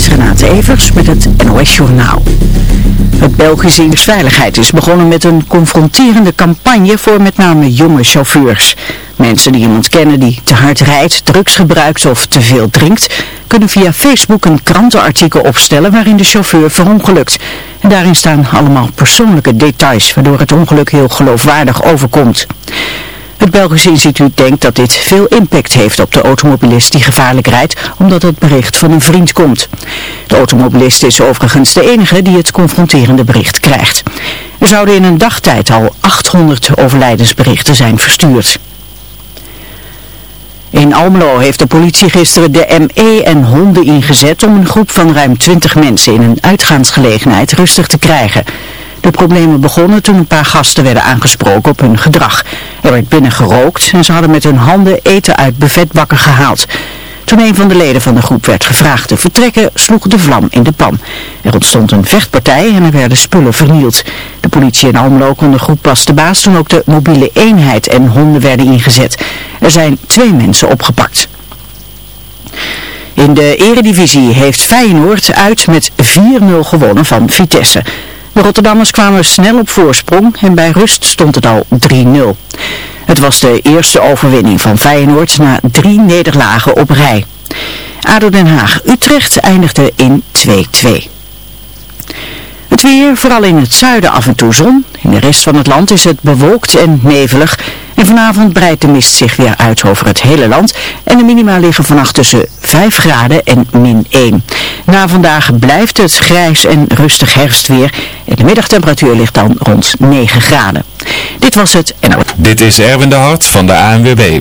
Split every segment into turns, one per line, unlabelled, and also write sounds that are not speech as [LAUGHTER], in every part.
is Renate Evers met het NOS Journaal. Het Belgische Veiligheid is begonnen met een confronterende campagne voor met name jonge chauffeurs. Mensen die iemand kennen die te hard rijdt, drugs gebruikt of te veel drinkt, kunnen via Facebook een krantenartikel opstellen waarin de chauffeur verongelukt. En daarin staan allemaal persoonlijke details, waardoor het ongeluk heel geloofwaardig overkomt. Het Belgische instituut denkt dat dit veel impact heeft op de automobilist die gevaarlijk rijdt, omdat het bericht van een vriend komt. De automobilist is overigens de enige die het confronterende bericht krijgt. Er zouden in een dagtijd al 800 overlijdensberichten zijn verstuurd. In Almelo heeft de politie gisteren de ME en honden ingezet om een groep van ruim 20 mensen in een uitgaansgelegenheid rustig te krijgen. De problemen begonnen toen een paar gasten werden aangesproken op hun gedrag. Er werd binnen gerookt en ze hadden met hun handen eten uit buffetbakken gehaald. Toen een van de leden van de groep werd gevraagd te vertrekken, sloeg de vlam in de pan. Er ontstond een vechtpartij en er werden spullen vernield. De politie in Almelo kon de groep pas de baas toen ook de mobiele eenheid en honden werden ingezet. Er zijn twee mensen opgepakt. In de eredivisie heeft Feyenoord uit met 4-0 gewonnen van Vitesse. De Rotterdammers kwamen snel op voorsprong en bij rust stond het al 3-0. Het was de eerste overwinning van Feyenoord na drie nederlagen op rij. ADO Den Haag-Utrecht eindigde in 2-2. Het weer, vooral in het zuiden af en toe zon. In de rest van het land is het bewolkt en nevelig. En vanavond breidt de mist zich weer uit over het hele land. En de minima liggen vannacht tussen 5 graden en min 1. Na vandaag blijft het grijs en rustig herfstweer. En de middagtemperatuur ligt dan rond 9 graden. Dit was het. En...
Dit is Erwin de Hart van de ANWB.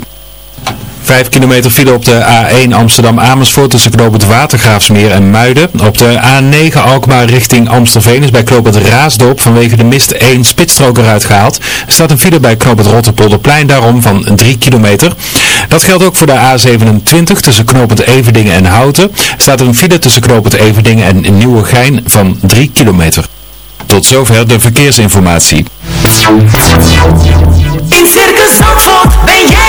5 kilometer file op de A1 Amsterdam-Amersfoort tussen knooppunt Watergraafsmeer en Muiden. Op de A9 Alkmaar richting Amstelveen is bij knooppunt Raasdorp vanwege de mist 1 spitsstrook eruit gehaald. Er staat een file bij knooppunt Rotterpolderplein daarom van 3 kilometer. Dat geldt ook voor de A27 tussen knooppunt Everdingen en Houten. Staat een file tussen knooppunt Everdingen en Nieuwegein van 3 kilometer. Tot zover de verkeersinformatie.
In Circus Zandvoort ben jij.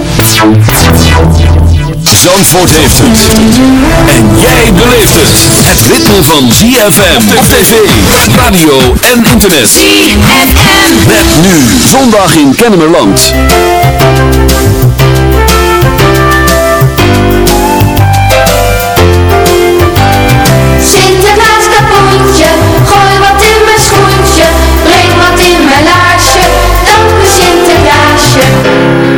Zandvoort heeft het. En jij beleeft het. Het ritme van ZFM op tv, radio en internet.
ZFM.
Met nu zondag in Kennemerland.
Sinterklaas kapoentje, gooi wat in mijn schoentje, breng wat in mijn laarsje, dank u Sinterklaasje.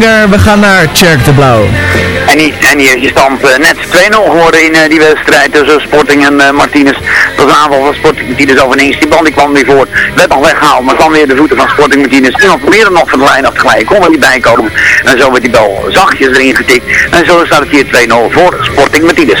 We gaan naar Tjerk de Blauw.
En, hier, en is je stand eh, net 2-0 geworden in eh, die wedstrijd tussen Sporting en eh, Martinez. Dat is een aanval van Sporting Martinez overeenst. Die bal die kwam weer voort. Werd nog weggehaald, maar kwam weer de voeten van Sporting Martinez. Iemand probeerde nog van de lijn af te glijden. Kon er niet bij komen. En zo werd die bal zachtjes erin getikt. En zo staat het hier 2-0 voor Sporting Martinez.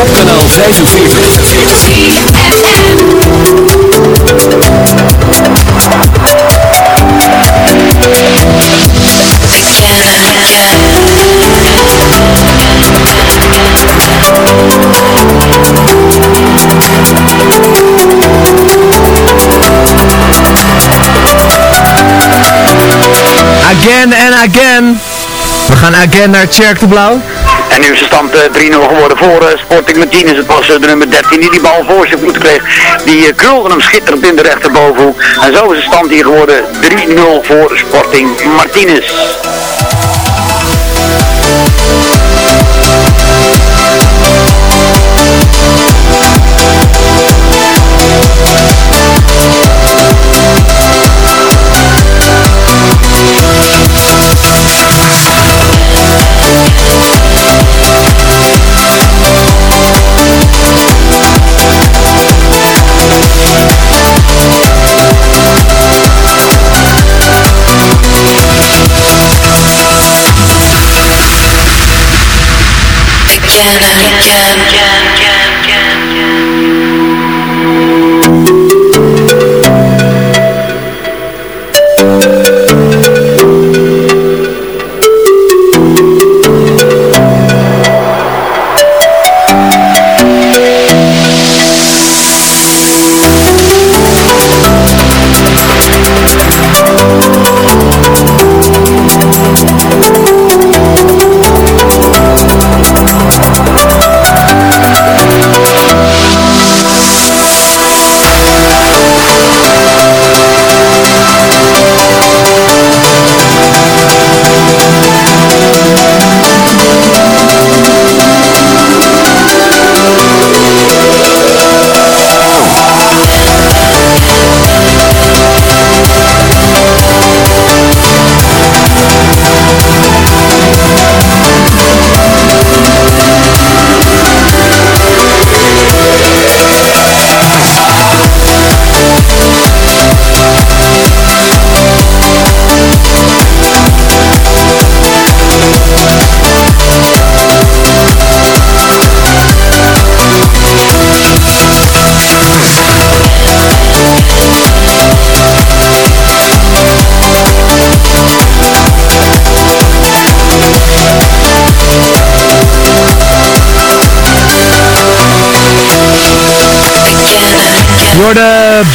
Op kanaal 45.
Again and again. We gaan again naar Tjerk de Blauw.
En nu is de stand eh, 3-0 geworden voor eh, Sporting Martinez. Het was eh, de nummer 13 die die bal voor zich moeten kreeg. Die eh, krulde hem schitterend in de rechterbovenhoek. En zo is de stand hier geworden 3-0 voor Sporting Martinez.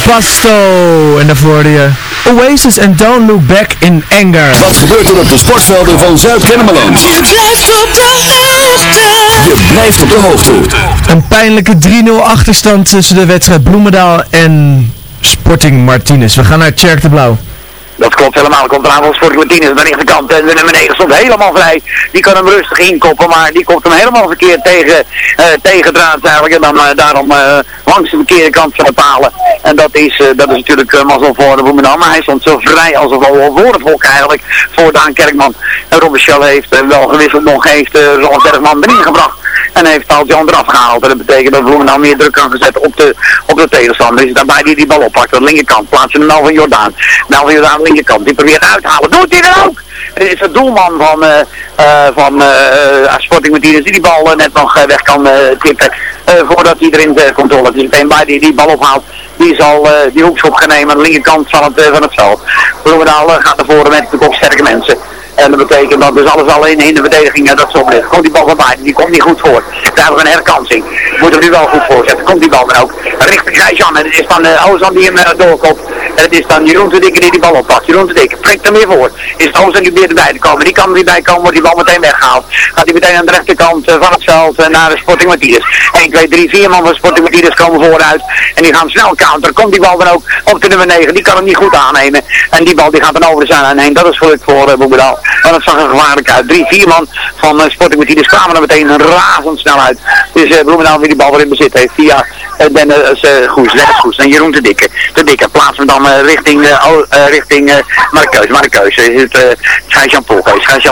Basto. En daarvoor de Oasis en Don't Look Back in Anger.
Wat gebeurt er op de sportvelden van Zuid-Kennemerland?
Je blijft op de hoogte.
Je blijft op de hoogte.
Een pijnlijke 3-0 achterstand tussen de wedstrijd Bloemendaal en Sporting Martinez. We gaan naar Tjerk de Blauw.
Dat klopt helemaal. Er komt eraan voor Sporting Martinez aan de rechterkant. En de nummer 9 stond helemaal vrij. Die kan hem rustig inkoppen, maar die komt hem helemaal verkeerd tegen, eh tegen draad eigenlijk. En dan eh, daarom eh, langs de verkeerde kant van de palen. En dat is, eh, dat is natuurlijk uh, mazzel voor de Boemenam. Maar hij stond zo vrij als een voor het eigenlijk. Voor Daan Kerkman. En Schell heeft eh, wel gewisseld nog, heeft uh, Ron Bergman erin gebracht. En heeft Paul Jan eraf gehaald. En dat betekent dat Bloemendaal meer druk kan zetten op de, op de tegenstander. Dus daarbij die die bal oppakt. Aan de linkerkant plaatsen de Melvin Jordaan. Melvin Jordaan aan de linkerkant. Die probeert uit te halen. Doet hij er ook! Het is de doelman van, eh eh van eh Sporting Martinez die die bal net nog weg kan tippen. Eh, voordat hij erin de controle is. Meteen bij die die bal ophaalt. Die zal eh, die hoekschop gaan nemen aan de linkerkant van het, eh, van het veld. Bloemendaal gaat naar voren met de sterke mensen. En dat betekent dat dus alles al in, de verdediging dat zo blijft. Komt die bal van buiten, die komt niet goed voor. Daar hebben we een herkansing. Moet hem nu wel goed voorzetten. Komt die bal dan ook. Richting Gijs-Jan. En het is dan uh, Ozan die hem uh, doorkomt. En het is dan Jeroen de Dikke die die bal oppakt. Jeroen de Dikke trekt hem weer voor. Is het Ozan die weer erbij te komen. Die kan er bij komen, wordt die bal meteen weggehaald. Gaat hij meteen aan de rechterkant uh, van het veld uh, naar de Sporting Matthias. 1, 2, 3, 4 man van Sporting Matthias komen vooruit. En die gaan snel counter. Komt die bal dan ook op de nummer 9. Die kan hem niet goed aannemen. En die bal die gaat dan over de zijlijn heen. Dat is geluk voor uh, Boebedaal. Want het zag er gevaarlijk uit. Drie, vier man van Sporting Matthias kwamen er meteen razendsnel uit. Dus uh, Bloemendaal die bal weer in bezit heeft via uh, Dennis uh, Goes, Dennis Goes en Jeroen de Dikke. De Dikke plaatsen we dan richting, uh, oh, uh, richting Markeus. Markeus is het uh,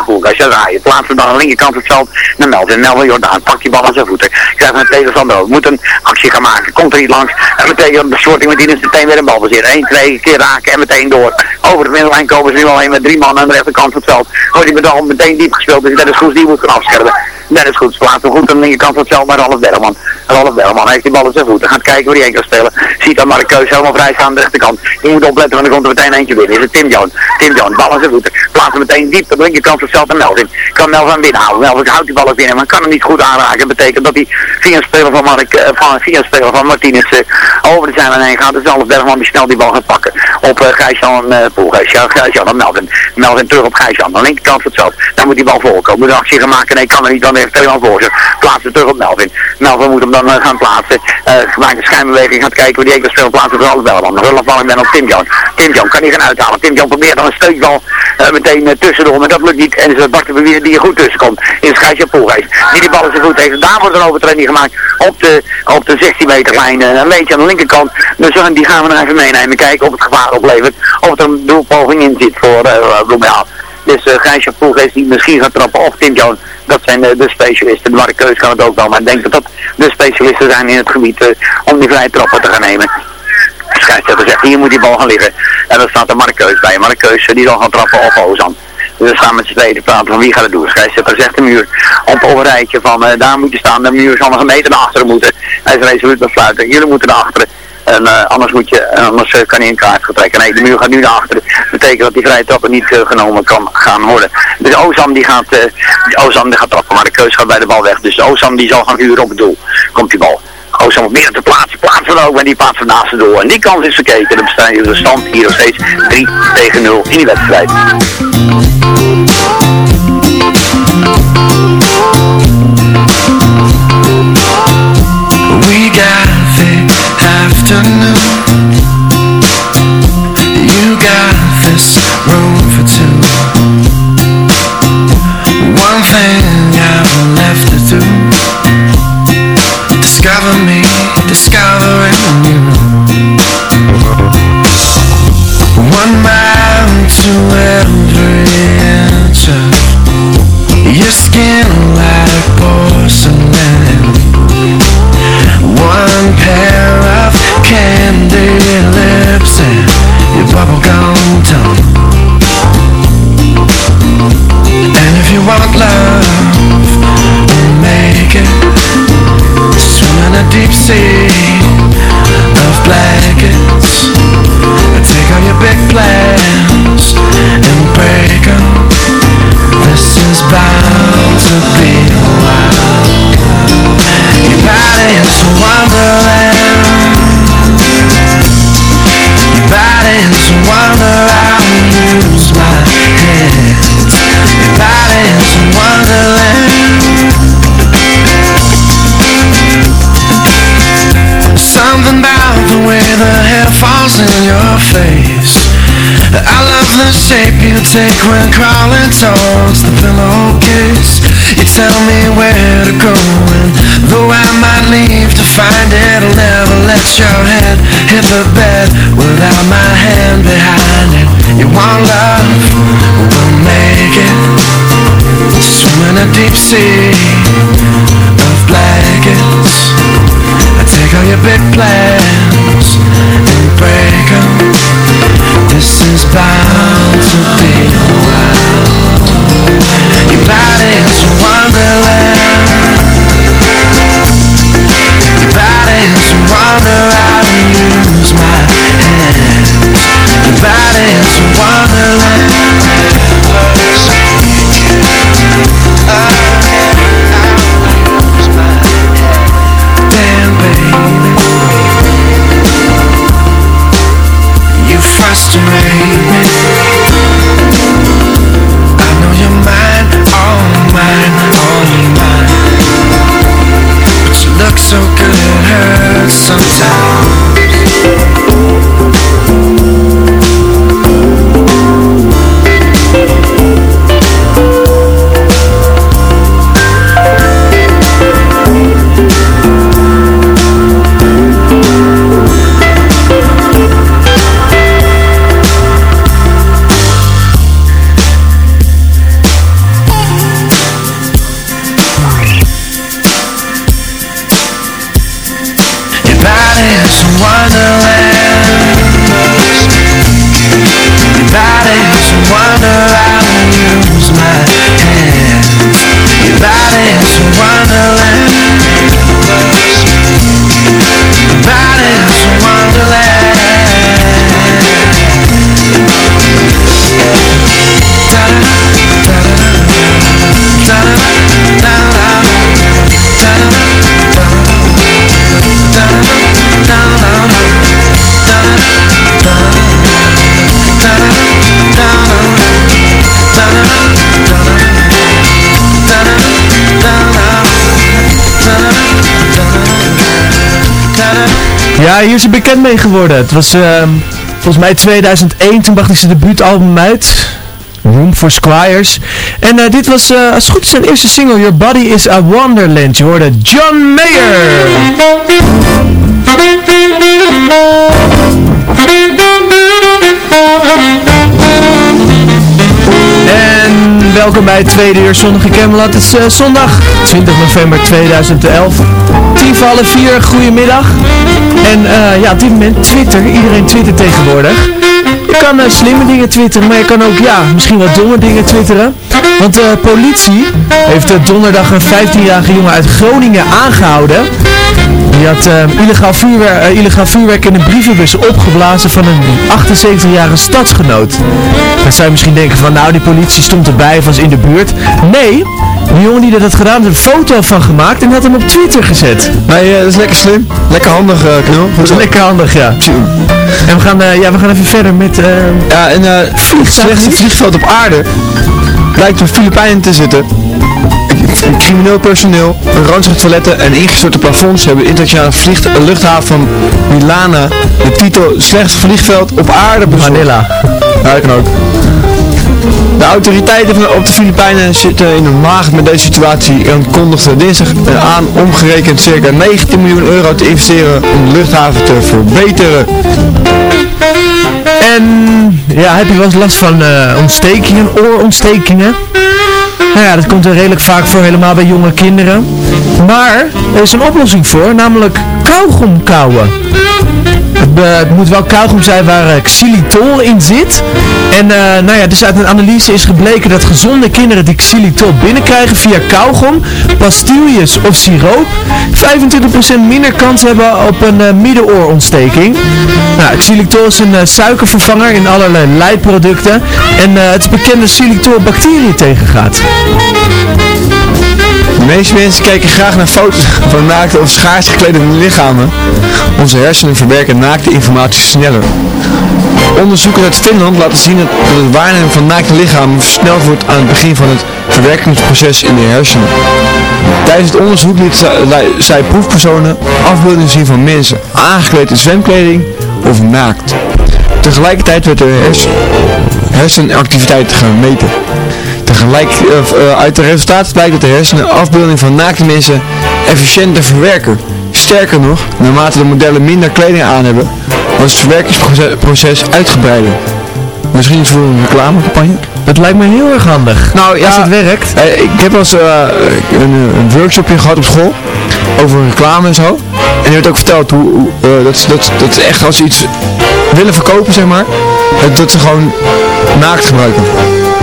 Poelgees, daar raaien. Plaatsen we dan aan de linkerkant het veld naar Melvin. Melvin Jordaan pakt die bal aan zijn voeten. Krijgt een tegenstander ook. Moet een actie gaan maken. Komt er niet langs. En meteen de Sporting Matthias meteen weer een bal bezit. 1, 2 keer raken en meteen door. Over de middenlijn komen ze nu alleen met drie man aan de rechterkant van het veld. Wordt die bal meteen diep gespeeld. Dus Dennis Goes die moet gaan afschermen. Dennis Goes plaatsen goed aan de linkerkant van het veld naar Ralf Bergman. Ralf Bergman heeft die bal in zijn voeten. Gaat kijken waar hij heen kan spelen. Ziet dan maar helemaal vrij staan aan de rechterkant. Je moet opletten, want er komt er meteen eentje binnen. Is het Tim Jones. Tim Jones, bal aan zijn voeten. Plaatsen meteen diep aan de linkerkant van het veld Melvin. Kan Melvin binnenhouden. Melvin houdt die bal ook binnen, maar kan hem niet goed aanraken. Dat betekent dat hij via een speler van, Mark, uh, van, via een speler van Martinez uh, over de zijlijn heen gaat. Dus Ralf Bergman die snel die bal gaat pakken. Op uh, Gijs-Jan uh. Ja, Gijs-Jan en Melvin. Melvin terug op Gijs-Jan. Aan de linkerkant van het. Dan moet die bal voorkomen. Moet een actie gaan maken. Nee, kan er niet. Heeft helemaal voor zich. Terug op Melvin. Melvin moet hem dan uh, gaan plaatsen. Uh, maakt een schijnbeweging. Gaat kijken waar die enkele speler plaatsen. Voor alles Belman. Rullen van ben op Tim Jan. Tim Jan kan hij gaan uithalen. Tim Jan probeert dan een steukbal uh, meteen uh, tussendoor. Maar dat lukt niet. En het Bart de die er goed tussen komt. In het Gijsje Poelgeest. Die die bal zijn voet heeft. En daar wordt een overtreding gemaakt. Op de, op de 16 meter lijn. een beetje aan de linkerkant. Dus die gaan we nog even meenemen. Kijken of het gevaar oplevert. Of er een doelpoging in zit voor uh. Dus uh, Gijsje Poelgeest die misschien gaat trappen. Of Tim Jan dat zijn de, de specialisten. De Markeus kan het ook wel, maar ik denk dat dat de specialisten zijn in het gebied uh, om die vrije trappen te gaan nemen. Scheidsrechter zegt, hier moet die bal gaan liggen. En dan staat de Markeus bij. Markeus die zal gaan trappen op Ozan. Dus we staan met z'n tweeën te praten van wie gaat het doen. Scheidsrechter zegt de muur op een rijtje van daar moet je staan. De muur zal nog een meter naar achteren moeten. Hij is resoluut besluiten. Jullie moeten naar achteren. En uh, anders, moet je, anders uh, kan hij een kaart getrekken. Nee, de muur gaat nu naar achteren. Dat betekent dat die vrije trappen niet uh, genomen kan gaan worden. Dus Ozan die gaat, Ozan die gaat trappen, maar de keus gaat bij de bal weg. Dus Ozan die zal gaan huren op het doel. Komt die bal. Ozan wat meer te plaatsen, plaatsen ook, maar die plaatsen naast de doel. En die kans is verkeken. Dan bestaan de stand hier nog steeds 3 tegen 0 in die wedstrijd.
You got this room for two. One thing I've left to do. Discover me, discovering And if you want love, make it. A deep sea of blankets. Take your big plans and This is bound to be wild. Your body is a wonder take when crawling towards the pillowcase You tell me where to go and though I might leave to find it I'll never let your head hit the bed without my hand behind it. You want love, we'll make it. Swim in a deep sea of blankets. I take all your big plans and break 'em. Is bound to be a while Your a wonderland. Your a wonder to use my hands. Your body's a wonderland
Hier is hij bekend mee geworden. Het was ehm, volgens mij 2001, toen bracht hij zijn debuutalbum uit. Room for Squires. En eh, dit was, eh, als goed is, zijn eerste single, Your Body is a Wonderland. Je hoorde John Mayer. Welkom bij het tweede uur Zondag in Camelot. Het is eh, zondag 20 november 2011. Tien voor half vier, goedemiddag. En eh, ja, op dit moment Twitter. Iedereen twittert tegenwoordig. Je kan eh, slimme dingen twitteren, maar je kan ook ja, misschien wat domme dingen twitteren. Want de politie heeft donderdag een 15-jarige jongen uit Groningen aangehouden. Die had eh, illegaal, vuurwerk, eh, illegaal vuurwerk in een brievenbus opgeblazen van een 78-jarige stadsgenoot. Dan zou je misschien denken van nou die politie stond erbij of was in de buurt. Nee, die jongen die dat had gedaan had er een foto van gemaakt en had hem op Twitter gezet.
Nee, eh, dat is lekker slim. Lekker handig, knul.
Dat is lekker handig, ja. En we gaan, ja, we gaan even verder met...
Ja, en eh het slechtste vliegveld op aarde blijkt op Filipijnen te zitten. Crimineel personeel, ranzige toiletten en ingestorte plafonds hebben de internationale vliegt luchthaven van Milana de titel slechtste vliegveld op aarde bezorgd.
Manila.
Ja, dat kan ook. De autoriteiten op de Filipijnen zitten in een maag met deze situatie en kondigden dinsdag aan omgerekend circa 19 miljoen euro te investeren om de luchthaven te verbeteren.
En ja, heb je wel eens last van eh, ontstekingen, oorontstekingen? Nou ja, dat komt er redelijk vaak voor, helemaal bij jonge kinderen. Maar er is een oplossing voor, namelijk kauwgom kauwen. Het, moet wel kauwgom zijn waar eh, xylitol in zit. En eh, nou ja, dus uit een analyse is gebleken dat gezonde kinderen die xylitol binnenkrijgen via kauwgom, pastilles of siroop 25% minder kans hebben op een eh, middenoorontsteking. Nou, xylitol is een suikervervanger in allerlei leidproducten en het is bekend xylitol bacteriën tegengaat.
De meeste mensen kijken graag naar foto's van naakte of schaars geklede lichamen. Onze hersenen verwerken naakte informatie sneller. Onderzoekers uit Finland laten zien dat het waarnemen van naakte lichamen versneld wordt aan het begin van het verwerkingsproces in de hersenen. Tijdens het onderzoek liet zij, proefpersonen afbeeldingen zien van mensen, aangekleed in zwemkleding of naakt. Tegelijkertijd werd de, hers- hersenactiviteit gemeten. Eh, eh, uit de resultaten blijkt dat de hersenen afbeelding van naakte mensen efficiënter verwerken. Sterker nog, naarmate de modellen minder kleding aan hebben, was het verwerkingsproces uitgebreider. Misschien voor een reclamecampagne?
Dat lijkt me heel erg handig.
Nou ja,
Als het werkt.
eh, ik heb wel eens eh, een, een workshopje gehad op school over reclame en zo. En er werd ook verteld hoe, hoe, eh, dat, ze- dat, dat echt als ze iets willen verkopen, zeg maar, dat, dat ze gewoon naakt gebruiken.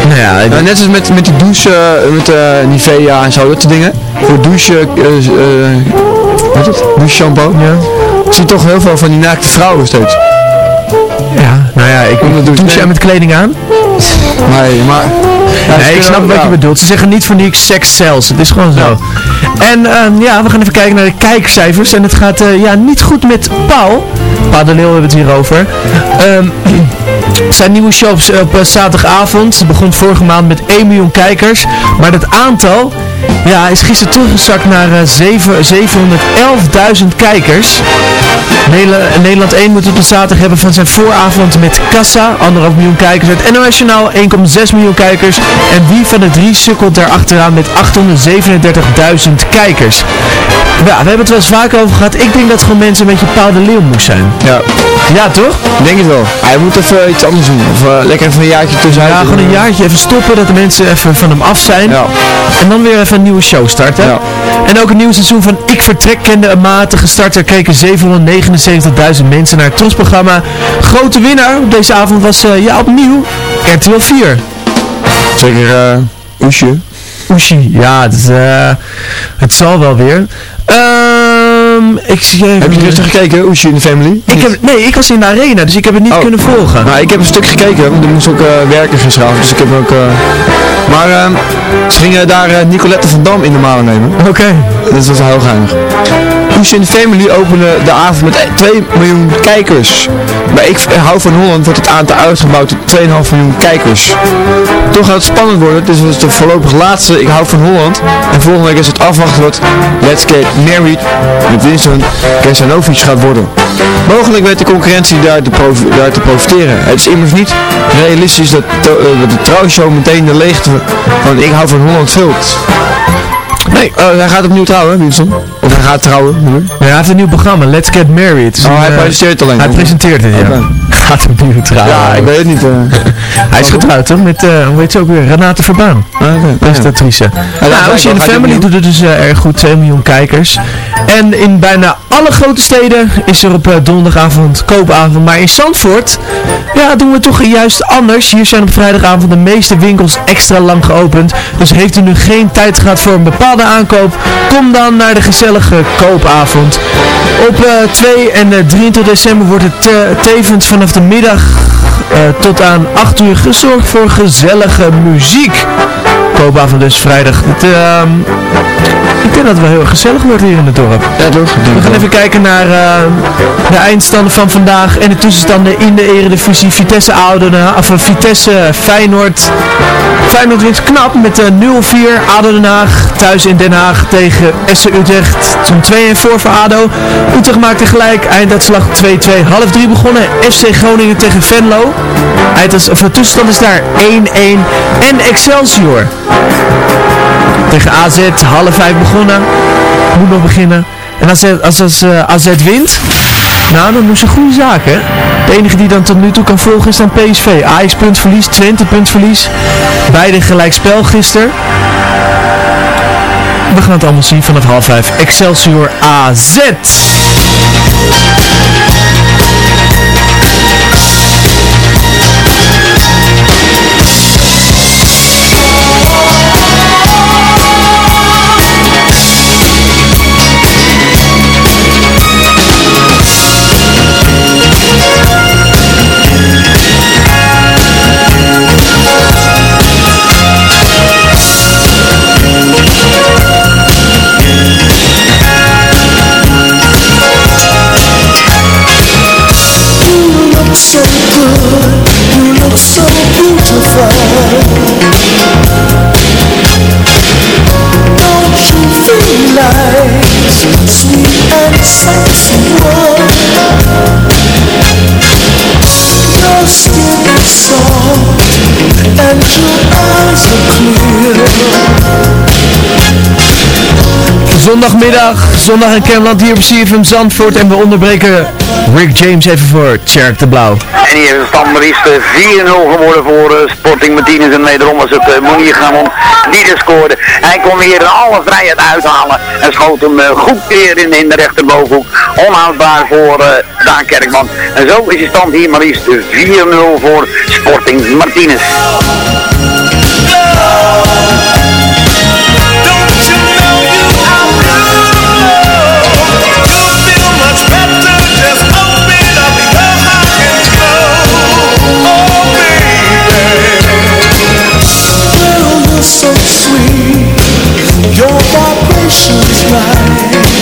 Nou ja,
Nou, net zoals met, met die douche, met eh, Nivea en zo, dat soort dingen. Voor douche, wat is het? Douche shampoo.
Ja.
Zie je toch heel veel van die naakte vrouwen steeds.
Ja, nou ja, ik
Omdat douche-
douche jij met kleding aan?
Nee, maar... Ja,
nee, ik snap wat je bedoelt. Ze zeggen niet voor niks sex sells. Het is gewoon zo. En ehm, ja, we gaan even kijken naar de kijkcijfers. En het gaat eh, ja, niet goed met Paul. Paul de Leeuw hebben we het hier over. Ehm, zijn nieuwe show op, eh, zaterdagavond. Het begon vorige maand met 1 miljoen kijkers. Maar dat aantal ja, is gisteren teruggezakt naar eh, zeven- 711.000 kijkers. Nederland, Nederland 1 moet het op zaterdag hebben van zijn vooravond met Kassa. Anderhalf miljoen kijkers. Het NOS Journaal 1,6 miljoen kijkers. En wie van de drie sukkelt daar achteraan met 837.000 kijkers. Ja, we hebben het wel eens vaker over gehad. Ik denk dat gewoon mensen een beetje Paul de Leeuw moest zijn.
Ja,
Ja, toch?
denk het wel. Hij moet even iets anders doen. Of eh, lekker even een jaartje tussenuit.
Ja, gewoon een jaartje even stoppen, dat de mensen even van hem af zijn.
Ja.
En dan weer even een nieuwe show starten.
Ja.
En ook een nieuw seizoen van Ik Vertrek kende een matige starter. Keken 779.000 mensen naar het trosprogramma. Grote winnaar op deze avond was eh, ja, opnieuw RTL 4.
Zeker eh Oesje.
Oeshi, ja, is, eh, het zal wel weer. Ehm, ik zie even...
Heb je rustig gekeken, Oesje in de Family?
ik heb, nee, ik was in de arena, dus ik heb het niet
Oh.
kunnen volgen.
Nou, ik heb een stuk gekeken, want ik moest ook eh, werken gisteravond, dus ik heb ook... eh, Maar ehm, ze gingen daar eh, Nicolette van Dam in de maling nemen.
Oké.
Dat was heel geinig. Oesje in de Family opende de avond met 2 miljoen kijkers. Bij Ik hou van Holland wordt het aantal uitgebouwd tot 2,5 miljoen kijkers. Toch gaat het spannend worden, dit was de voorlopig laatste Ik hou van Holland. En volgende week is het afwachten wat Let's Get Married met Winston Kersanovic gaat worden. Mogelijk weet de concurrentie daar te, daar te profiteren. Het is immers niet realistisch dat, eh, dat de trouwshow meteen de leegte van Ik hou van Holland vult. Nee, eh, hij gaat opnieuw trouwen, Winston. Of hij gaat trouwen.
Ja, hij heeft een nieuw programma, Let's Get Married.
Oh, hij
eh,
presenteert alleen.
Hij presenteert het, ja.
Oké. [LAUGHS]
Gaat opnieuw trouwen.
Ja, ik weet het niet. eh. [LAUGHS]
Hij is getrouwd, toch? Met, hoe heet ze ook weer? Renate Verbaan.
Ah, oké.
Presentatrice.
dat
nou,
lijkt
Ocean in
Gaat
Family doet het dus erg goed, 2 miljoen kijkers. En in bijna alle grote steden is er op eh, donderdagavond koopavond. Maar in Zandvoort, ja, doen we toch juist anders. Hier zijn op vrijdagavond de meeste winkels extra lang geopend. Dus heeft u nu geen tijd gehad voor een bepaalde aankoop, kom dan naar de gezellige koopavond. Op eh, 2 en eh, 23 december wordt het eh, tevens vanaf de middag eh, tot aan 8 uur gezorgd voor gezellige muziek. Koopavond dus vrijdag. Het, ehm, ik denk dat het wel heel erg gezellig wordt hier in het dorp.
Ja, toch?
We gaan even kijken naar eh, de eindstanden van vandaag en de tussenstanden in de eredivisie. Vitesse of eh, Vitesse Feyenoord. Feyenoord wint knap met eh, 0-4. ADO Den Haag thuis in Den Haag tegen SC Utrecht. Zo'n 2-1 voor voor ADO. Utrecht maakte gelijk. Einduitslag 2-2. Half 3 begonnen. FC Groningen tegen Venlo. Einduits- of de tussenstand is daar 1-1. En Excelsior. Tegen AZ, half 5 begonnen. Moet nog beginnen. En als, als, als eh, AZ wint, nou dan doen ze goede zaken. De enige die dan tot nu toe kan volgen is dan PSV. Ajax puntverlies, Twente puntverlies. Beide gelijk spel gisteren. We gaan het allemaal zien vanaf half 5. Excelsior AZ.
so beautiful. Don't you feel realize Sweet and sensual? Your skin is soft And your eyes are clear.
Zondagmiddag, zondag in Cameland hier op CFM Zandvoort en we onderbreken Rick James even voor Tjerk de Blauw.
En hier is de stand maar liefst eh, 4-0 geworden voor eh, Sporting Martinez. En wederom was het uh, Monier Gamon die er scoorde. Hij kon weer alle vrijheid uithalen. En schoot hem goed weer in, in de rechterbovenhoek. Onhoudbaar voor eh Daan Kerkman. En zo is de stand hier maar liefst 4-0 voor Sporting Martinez.
So sweet, your vibrations right.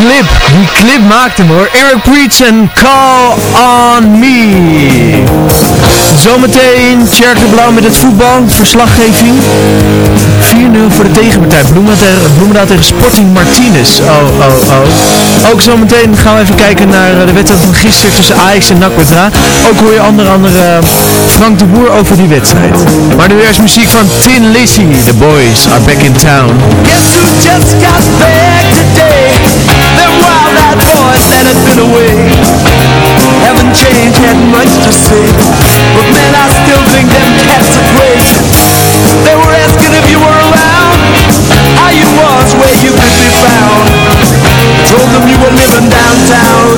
Clip. Die clip maakte hem hoor. Eric Preach en Call On Me. Zometeen Tjerk de Blauw met het voetbal. Verslaggeving. 4-0 voor de tegenpartij. Bloemendaal tegen, Sporting Martinez. Oh, oh, oh. Ook zometeen gaan we even kijken naar eh, de wedstrijd van gisteren tussen Ajax en Breda. Ook hoor je onder andere eh, Frank de Boer over die wedstrijd. Maar nu eerst muziek van Tin Lizzy. The boys are back in town.
Just got back today? Wild-eyed had been away. Haven't changed, had much to say But man, I still think them cats are great. They were asking if you were around How you was, where you could be found. Told them you were living downtown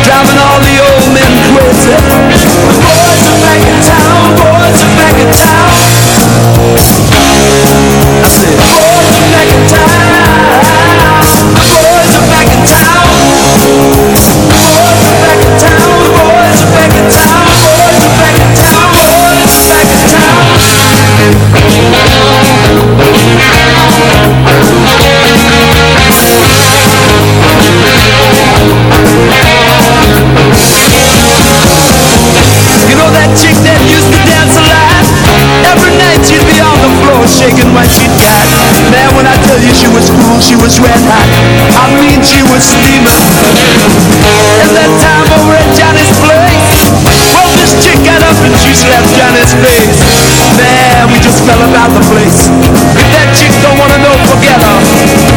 Driving all the old men crazy. The boys are back in town, boys are back in town. I said, boys are back in town slapped Johnny's face. Man, we just fell about the place. If that chick don't wanna know, forget her.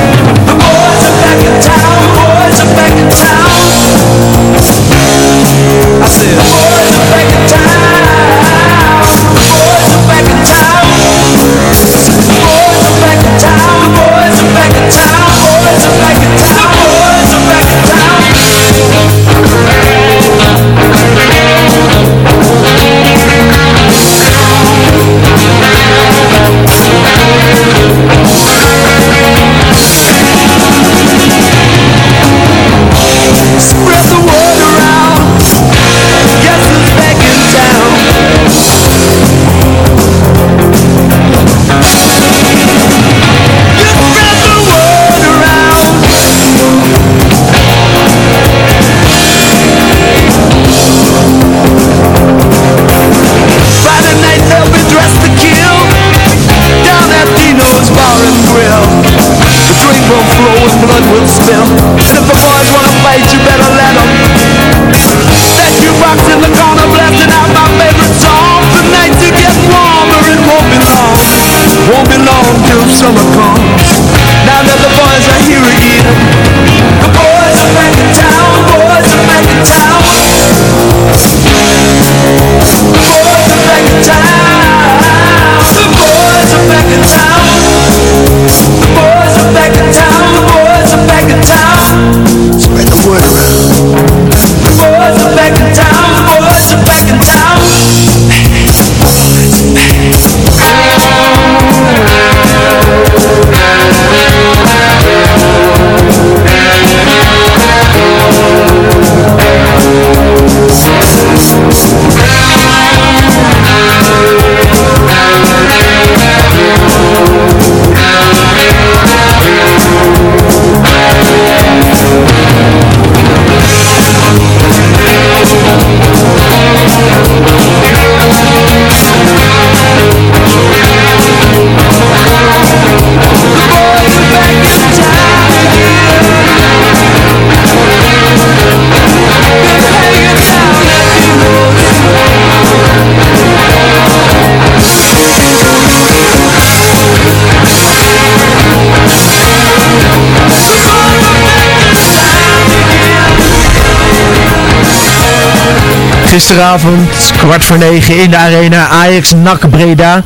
Gisteravond, kwart voor negen in de arena, Ajax NAC Breda.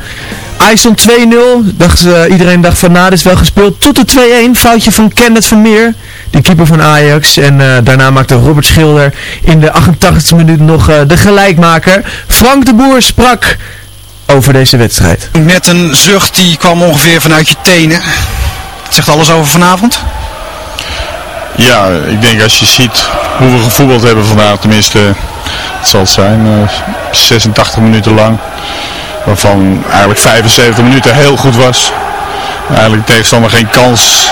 Ajax stond 2-0, dacht, eh, iedereen dacht van nou dit is wel gespeeld. Tot de 2-1, foutje van Kenneth Vermeer, de keeper van Ajax. En eh, daarna maakte Robert Schilder in de 88e minuut nog eh, de gelijkmaker. Frank de Boer sprak over deze wedstrijd.
Met een zucht die kwam ongeveer vanuit je tenen. Het zegt alles over vanavond?
Ja, ik denk als je ziet hoe we gevoetbald hebben vandaag, tenminste, het zal het zijn, eh, 86 minuten lang. Waarvan eigenlijk 75 minuten heel goed was. Eigenlijk de tegenstander geen kans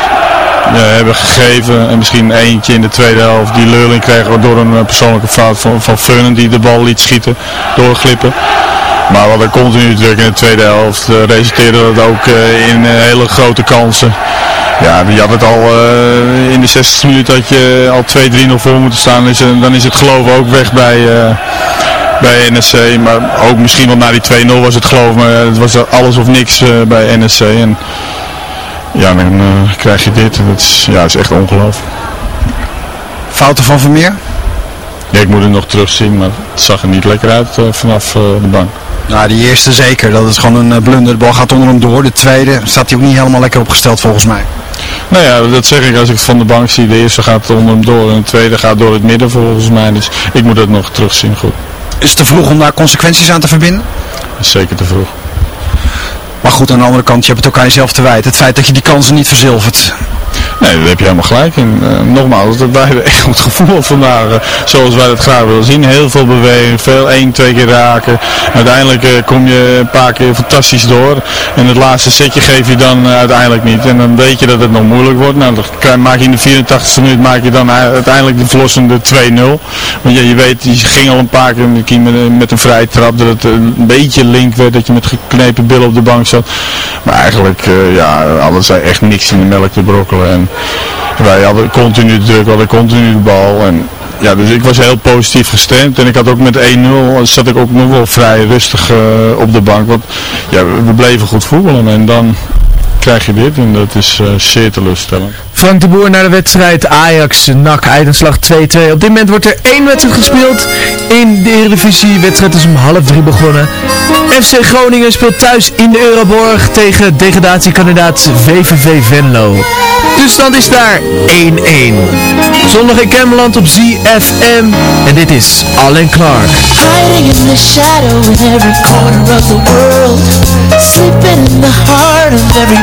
ja, hebben gegeven. En misschien eentje in de tweede helft die leuling kregen door een eh, persoonlijke fout van, van Furnen die de bal liet schieten, doorglippen. Maar we hadden continu druk in de tweede helft. eh, resulteerde dat ook eh, in eh, hele grote kansen. Ja, je had het al eh, in de 60 minuten had je al 2-3 nog voor moeten staan. Eh, dan is het geloof ook weg bij, eh, bij NSC. Maar ook misschien wel na die 2-0 was het geloof. Maar het was alles of niks eh, bij NSC. En ja, dan krijg je dit. En Dat is, ja, dat is echt ongelooflijk.
Fouten van Vermeer?
Ja, ik moet het nog terugzien, maar het zag er niet lekker uit eh, vanaf eh, de bank.
Nou, die eerste zeker. Dat is gewoon een eh, blunder. De bal gaat onder hem door. De tweede staat hij ook niet helemaal lekker opgesteld volgens mij.
Nou ja, dat zeg ik als ik het van de bank zie. De eerste gaat onder hem door en de tweede gaat door het midden volgens mij. Dus ik moet het nog terugzien goed.
Is het te vroeg om daar consequenties aan te verbinden?
Dat zeker te vroeg.
Maar goed, aan de andere kant, je hebt het ook aan jezelf te wijten. Het feit dat je die kansen niet verzilvert.
Nee, daar heb je helemaal gelijk in. Eh, nogmaals, wij hebben echt goed gevoel vandaag. eh, zoals wij dat graag willen zien. Heel veel beweging, veel één, twee keer raken. Uiteindelijk eh, kom je een paar keer fantastisch door. En het laatste setje geef je dan uiteindelijk niet. En dan weet je dat het nog moeilijk wordt. Nou, dan maak je in de 84e minuut maak je dan uiteindelijk de verlossende 2-0. Want ja, je weet, je ging al een paar keer met, met, een vrije trap. Dat het een beetje link werd. Dat je met geknepen billen op de bank zat. Maar eigenlijk, ja, hadden zij echt niks in de melk te brokkelen. En wij hadden continu de druk, hadden continu de bal. En ja, dus ik was heel positief gestemd. En ik had ook met 1-0, zat ik ook nog wel vrij rustig eh, op de bank. Want ja, we bleven goed voetballen. En dan krijg je dit en dat is eh, zeer teleurstellend.
Frank de Boer naar de wedstrijd Ajax, NAC, eindenslag 2-2. Op dit moment wordt er één wedstrijd gespeeld in de Eredivisie. De wedstrijd is om half drie begonnen. FC Groningen speelt thuis in de Euroborg tegen degradatiekandidaat VVV Venlo. De stand is daar 1-1. Zondag in Cameland op ZFM. En dit is Allen Clark.
Hiding in the shadow in every corner of the world Sleeping in the heart of every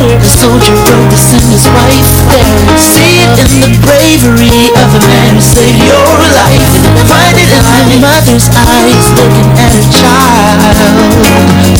letter soldier wrote to send his wife there. See it in the bravery of a man who saved your life Find it in the mother's eyes looking at her child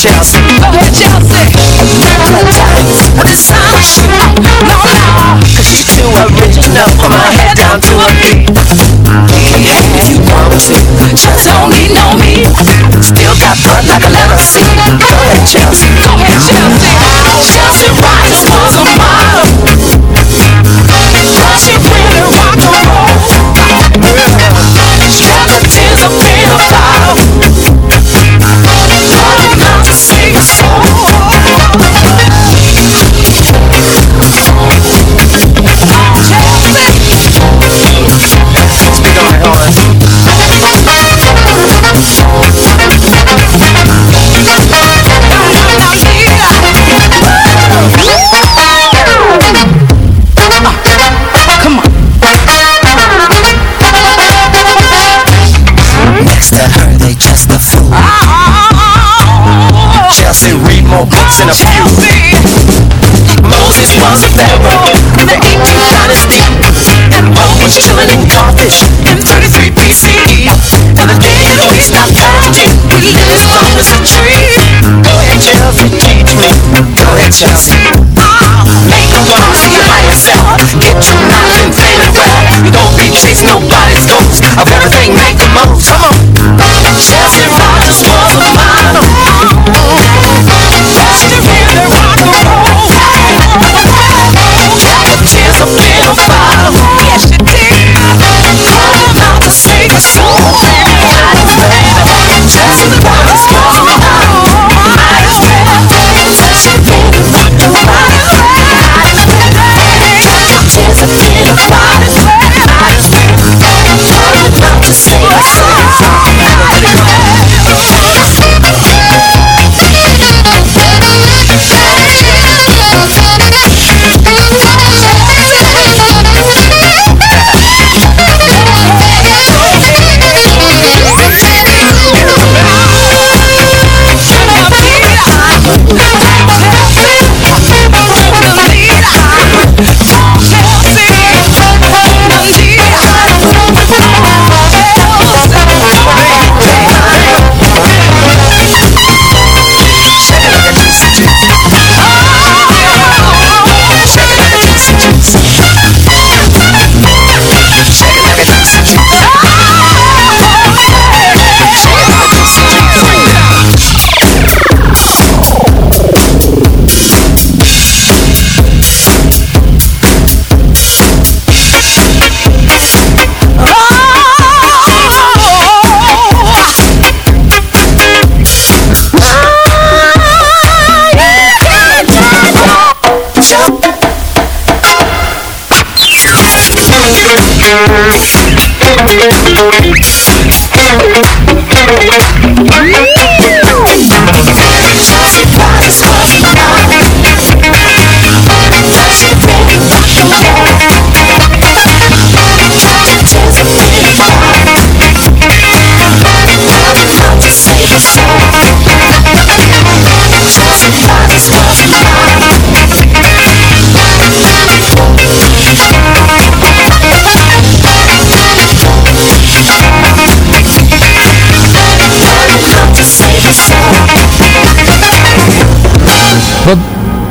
Chelsea. Go ahead, Chelsea. Apologize for the shoot No, no, cause you're too original. Put my head down to a beat. Yeah, if you want to. Just don't need no
shall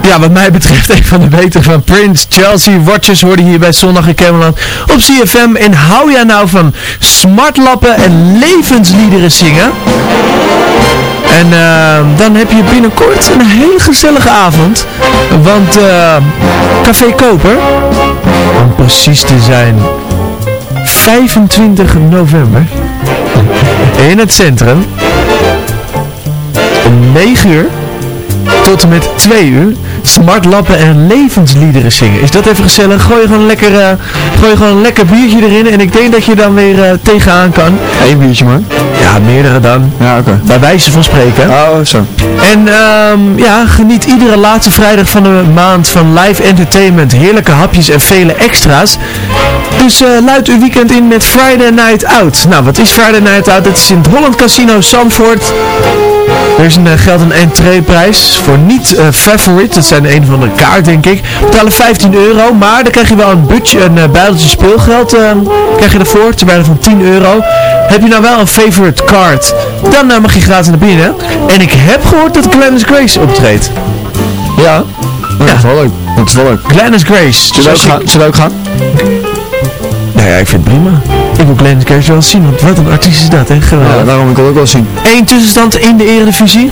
ja, wat mij betreft een van de betere van Prince. Chelsea Watchers worden hier bij Zondag in Camelot. op CFM. En hou jij nou van smartlappen en levensliederen zingen? En ehm, dan heb je binnenkort een hele gezellige avond. Want eh, Café Koper, om precies te zijn, 25 november in het centrum
om 9 uur tot en met 2 uur smartlappen en levensliederen zingen. Is dat even gezellig? Gooi gewoon lekker, eh, gooi gewoon een lekker biertje erin en ik denk dat je dan weer eh, tegenaan kan.
Eén biertje maar.
Ja, meerdere dan.
Ja, oké.
Bij wijze van spreken.
Oh, zo.
En ehm, ja, geniet iedere laatste vrijdag van de maand van live entertainment, heerlijke hapjes en vele extra's. Dus eh luid uw weekend in met Friday Night Out. Nou, wat is Friday Night Out? Het is in het Holland Casino Zandvoort. Er is een, eh, geldt een entreeprijs voor niet eh favorite. Dat zijn een van de kaart, denk ik. Betalen 15 euro, maar dan krijg je wel een budget, een uh, bijltje speelgeld. eh, krijg je ervoor, ter waarde van 10 euro. Heb je nou wel een favorite card, dan eh, mag je gratis naar binnen. En ik heb gehoord dat Glennis Grace optreedt.
Ja. Dat is wel leuk. Dat is wel leuk.
Glennis Grace.
Zullen we ook gaan?
Nou ja, ik vind het prima. Ik wil Glennis Grace wel zien, want wat een artiest is dat, hè?
Ja,
Geweldig.
daarom ik wil ook wel zien.
Eén tussenstand in de Eredivisie.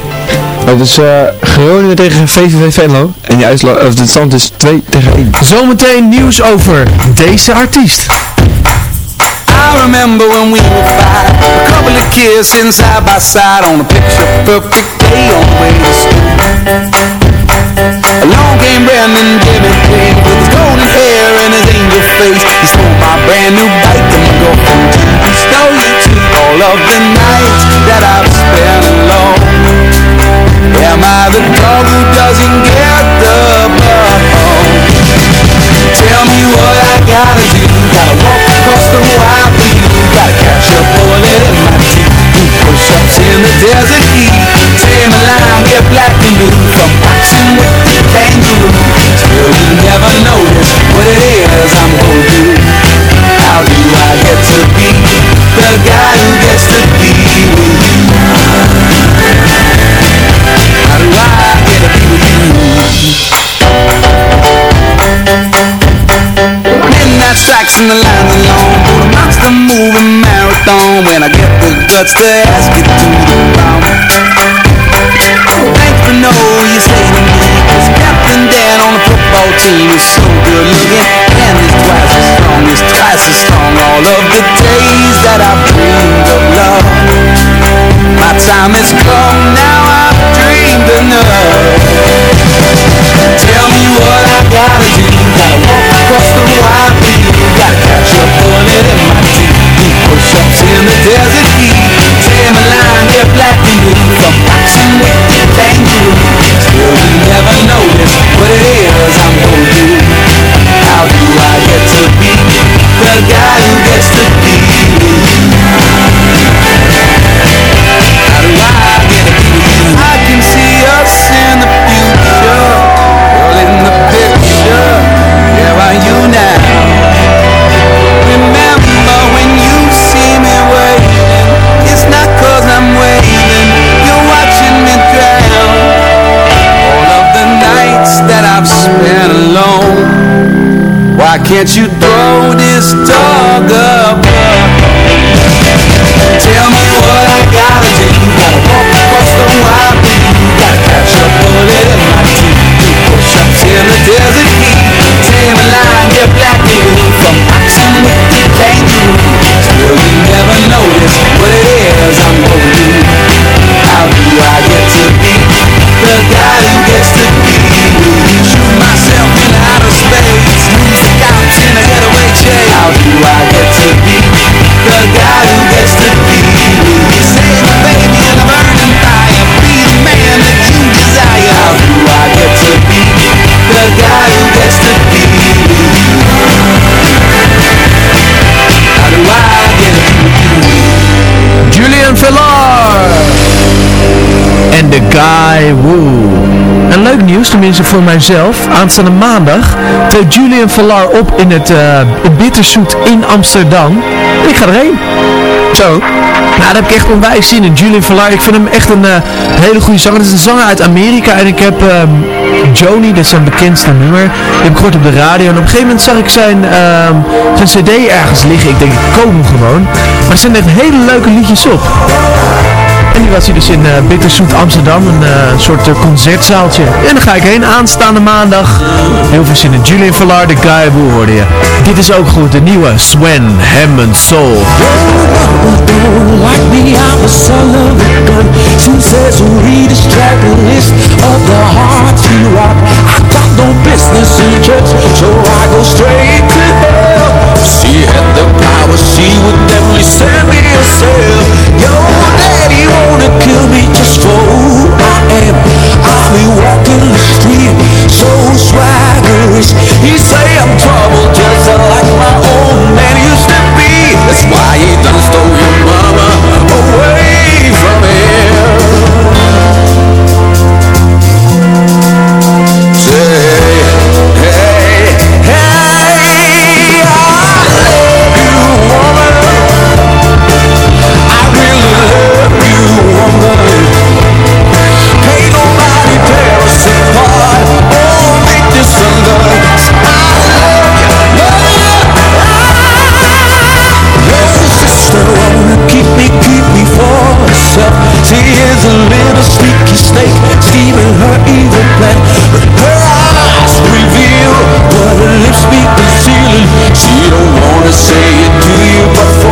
Het is eh, Groningen tegen VVV Venlo. En die uitslag, of de stand is 2 tegen 1.
Zometeen nieuws over deze artiest.
I remember when we were five A couple of kids sitting side by side On a picture perfect day on the way to school Along came Brandon Jimmy Payne With his golden hair and his angel face He stole my brand new bike and my girlfriend. He stole you too All of the nights that I've spent alone. Am I the dog who doesn't get the bone? Tell me what I gotta do. Gotta walk across the wild for you Gotta catch a bullet in my teeth Do push-ups in the desert heat. Tame a lion, get black and blue. From boxing with the kangaroo. Still you never notice what it is I'm gonna How do I get to be the guy who gets to be with you? How do I get to be with you? Midnight strikes and the lines alone Put a monster moving marathon When I get the guts to ask you to the ground Thanks for no, you say to me football team is so good looking And he's twice as strong, he's twice as strong All of the days that I've dreamed of can't you
nieuws, tenminste voor mijzelf. Aanstaande maandag treedt Julian Villar op in het uh, Bitterzoet in Amsterdam. En ik ga erheen. Zo. Nou, daar heb ik echt onwijs zin in. Julian Villar, ik vind hem echt een uh, hele goede zanger. Het is een zanger uit Amerika. En ik heb um, Joni, dat is zijn bekendste nummer. Die heb ik gehoord op de radio. En op een gegeven moment zag ik zijn, um, zijn cd ergens liggen. Ik denk, ik koop hem gewoon. Maar er zijn echt hele leuke liedjes op. En die was hier dus in uh, Bitterzoet Amsterdam, een, eh, soort eh, concertzaaltje. En dan ga ik heen, aanstaande maandag. Heel veel zin in Julian Villard, de Guy hoe hoorde je. Dit is ook goed, de nieuwe Swen Hammond Soul.
business
so I go straight to hell. she had the power, she would definitely send
me
a sail. Yo, daddy wanna kill me just for who I am. I'll be walking the street, so swaggerish. He say
I'm trouble, just like my own
man used to be. That's why he done stole your money. snake stealing her evil plan. but Her eyes reveal what her lips be concealing.
She don't wanna say it to you, but.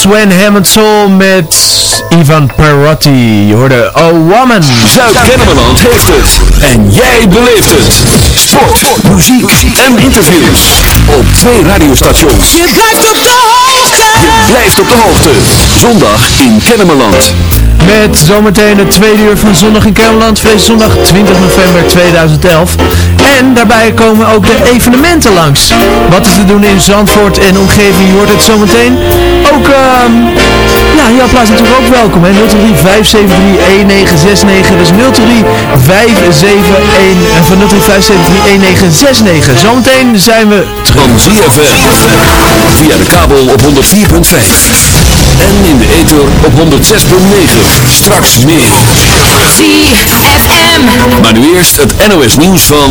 Swan Hammond Soul met Ivan Perotti. Je hoorde Oh Woman.
Zuid-Kennemerland heeft het. En jij beleeft het. Sport, muziek en interviews. Op twee radiostations.
Je blijft op de hoogte.
Je blijft op de hoogte. Zondag in Kennemerland.
Met zometeen het tweede uur van Zondag in Kermeland, deze zondag 20 november 2011. En daarbij komen ook de evenementen langs. Wat is te doen in Zandvoort en omgeving, je hoort het zometeen. Ook, ehm ja, jouw plaats is natuurlijk ook welkom, hè. 023 573 1969, dus 023 571, en van 023 573 1969. Zometeen zijn we terug.
Van ZFM. Via de kabel op 104.5. En in de ether op 106.9. Straks meer.
ZFM.
Maar nu eerst het NOS nieuws van